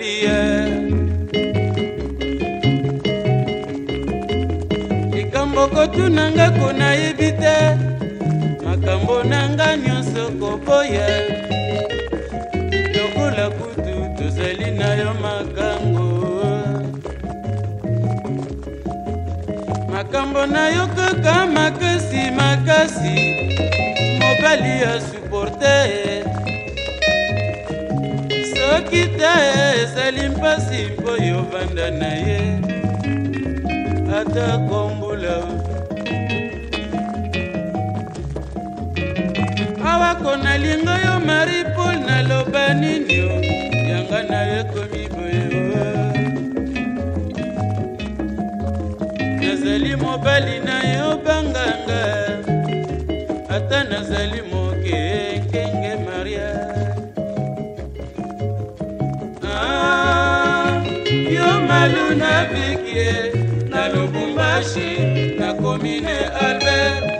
derrière likambo kotunanga konayebi te makambo nanga nyonso koboya lokola kutu tozali na yo makango makambo na yo kaka makasi makasi mobali ya suporte soki te ezali mpasi mpo yovanda na ye ata kombula awako nalinga yo mari pol naloba nini o yanga na yo ekomi boye nazali mobali na yo banganga ata nazali moke olympique ye na lubumbashi nakomi ne albert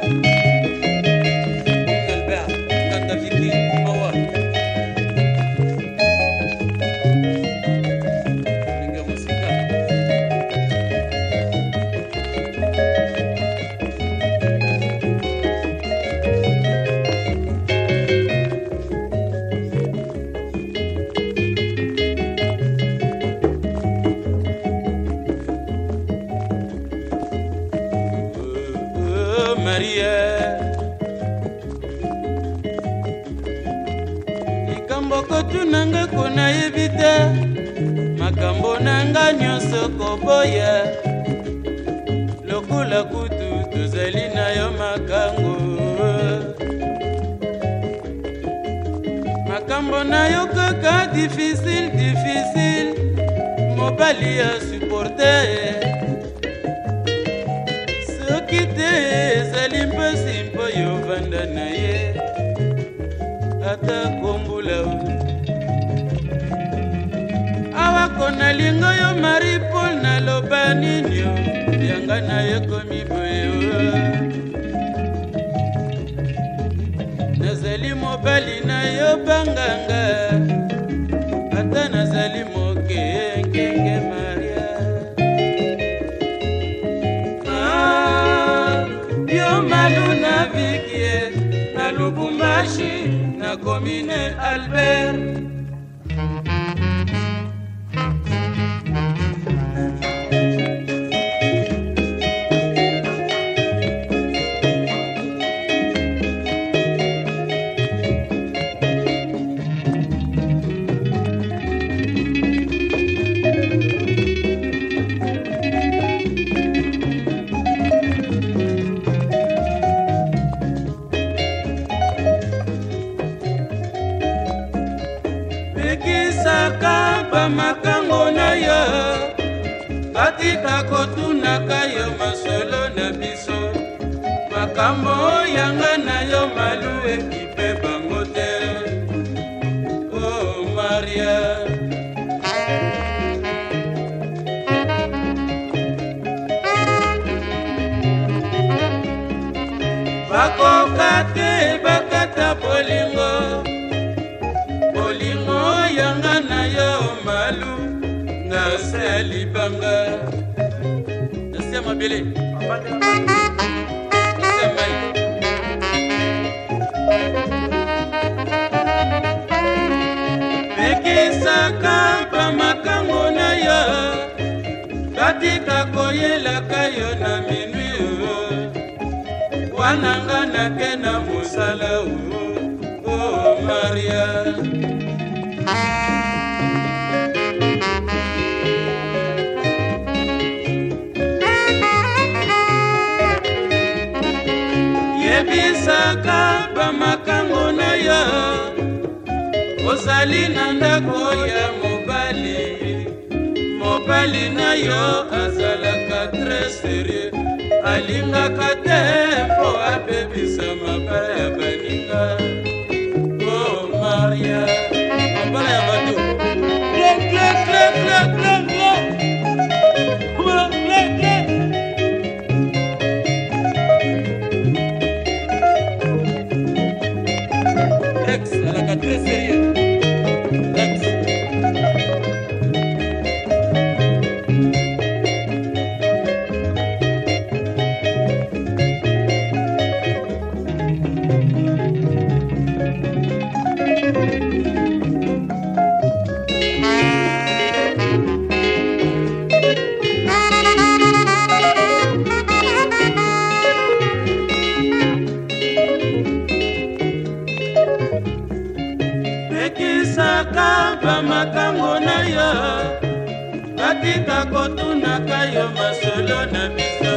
kutu na nga ko nayebi te makambo na nga nyonso koboya lokola kutu tozali na yo makango makambo na yo kaka difisile difisile mobali ya suporte soki te ezali mpasi mpo yovanda na ye ata kombula wako nalinga yo marie paul naloba nini yo yanga nayekomi boye nazali mobali nayobanganga ata nazali mokengenge maria ah, yo malu na vikie na lubumbashi na komine albert koleka kotunaka yo masolo na biso makambo oyanga na yo malu ekipe bango te o oh, maria bakoka te bakata bolingo bolingo oyanga na yo malu na se libanga mabele pekisaka bamakango na yo katika koyelaka yo na minui wana nga nake na mosala o maria ezali na ndako ya mobali mobali na yo azalaka tres serie alingaka te mpo abebisa mabaya tatika kotunaka yo masolo na biso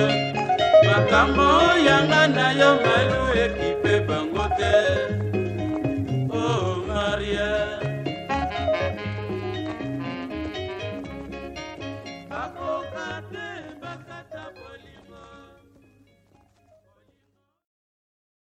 makambo oyanga na yo malu ekipe bango te